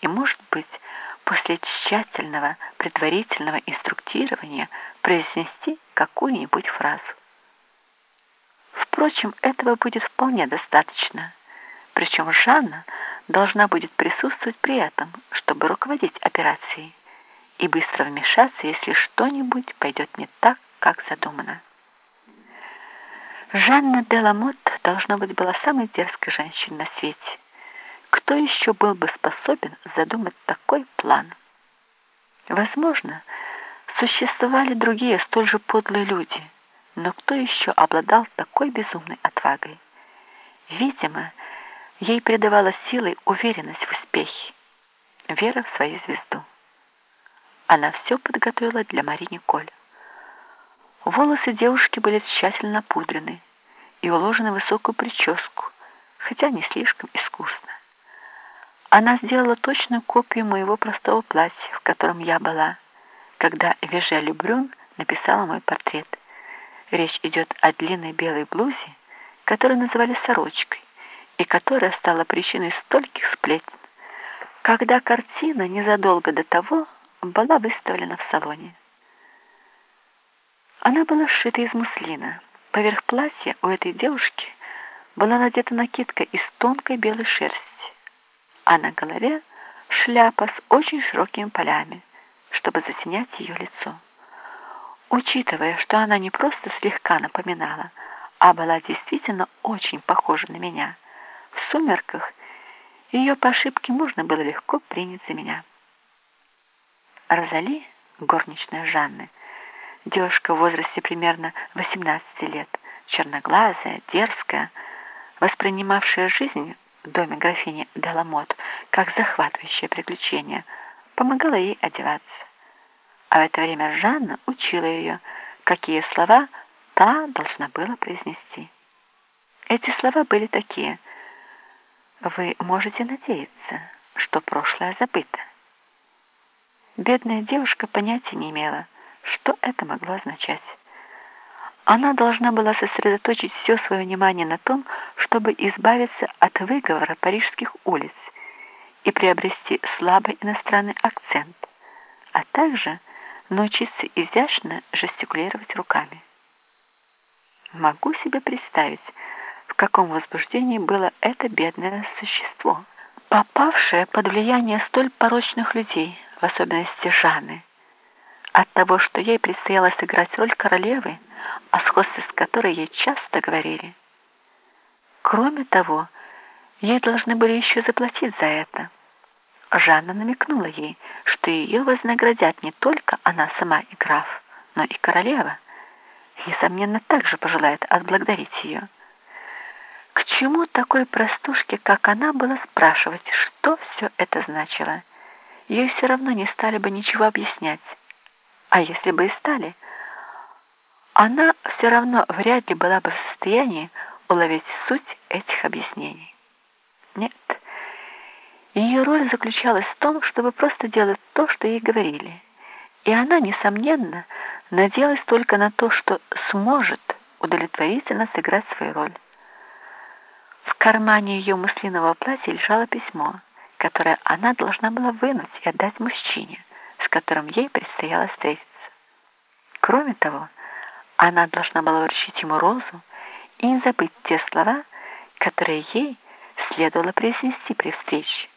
и, может быть, после тщательного предварительного инструктирования произнести какую-нибудь фразу. Впрочем, этого будет вполне достаточно. Причем Жанна должна будет присутствовать при этом, чтобы руководить операцией и быстро вмешаться, если что-нибудь пойдет не так, как задумано. Жанна Деламот, должно быть, была самой дерзкой женщиной на свете. Кто еще был бы способен задумать такой план? Возможно, существовали другие столь же подлые люди, но кто еще обладал такой безумной отвагой? Видимо, ей придавала силой уверенность в успехе, вера в свою звезду. Она все подготовила для Мари Николь. Волосы девушки были тщательно пудрены и уложены в высокую прическу, хотя не слишком искусно. Она сделала точную копию моего простого платья, в котором я была, когда Веже Любрюн написала мой портрет. Речь идет о длинной белой блузе, которую называли сорочкой, и которая стала причиной стольких сплетен, когда картина незадолго до того была выставлена в салоне. Она была сшита из муслина. Поверх платья у этой девушки была надета накидка из тонкой белой шерсти, а на голове шляпа с очень широкими полями, чтобы затенять ее лицо. Учитывая, что она не просто слегка напоминала, а была действительно очень похожа на меня, в сумерках ее по ошибке можно было легко принять за меня. Розали, горничная Жанны, девушка в возрасте примерно 18 лет, черноглазая, дерзкая, воспринимавшая жизнь в доме графини Деламот как захватывающее приключение, помогала ей одеваться. А в это время Жанна учила ее, какие слова та должна была произнести. Эти слова были такие. «Вы можете надеяться, что прошлое забыто». Бедная девушка понятия не имела, что это могло означать. Она должна была сосредоточить все свое внимание на том, чтобы избавиться от выговора парижских улиц и приобрести слабый иностранный акцент, а также научиться изящно жестикулировать руками. Могу себе представить, в каком возбуждении было это бедное существо, попавшее под влияние столь порочных людей, в особенности Жанны, от того, что ей предстояло сыграть роль королевы, о сходстве с которой ей часто говорили. Кроме того, ей должны были еще заплатить за это. Жанна намекнула ей, что ее вознаградят не только она сама и граф, но и королева. Несомненно, также пожелает отблагодарить ее. К чему такой простушке, как она, было спрашивать, что все это значило? ей все равно не стали бы ничего объяснять. А если бы и стали, она все равно вряд ли была бы в состоянии уловить суть этих объяснений. Нет, ее роль заключалась в том, чтобы просто делать то, что ей говорили. И она, несомненно, надеялась только на то, что сможет удовлетворительно сыграть свою роль. В кармане ее муслинового платья лежало письмо — которое она должна была вынуть и отдать мужчине, с которым ей предстояло встретиться. Кроме того, она должна была вручить ему розу и не забыть те слова, которые ей следовало произнести при встрече.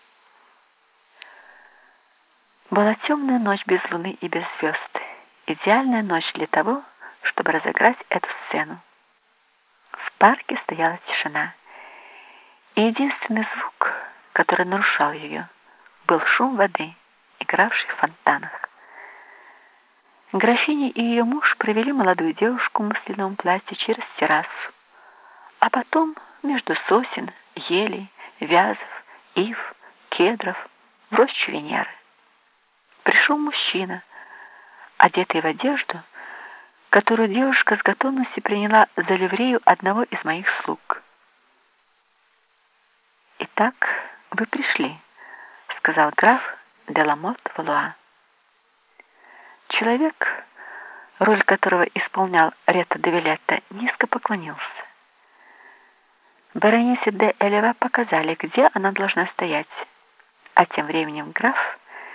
Была темная ночь без луны и без звезд, идеальная ночь для того, чтобы разыграть эту сцену. В парке стояла тишина, и единственный звук — который нарушал ее, был шум воды, игравший в фонтанах. Графиня и ее муж провели молодую девушку в масляном платье через террасу, а потом между сосен, елей, вязов, ив, кедров в рощу Венеры. Пришел мужчина, одетый в одежду, которую девушка с готовностью приняла за ливрею одного из моих слуг. Итак, «Вы пришли», — сказал граф Деламот Валуа. Человек, роль которого исполнял Рета де Вилетта, низко поклонился. Баронисе де Элева показали, где она должна стоять. А тем временем граф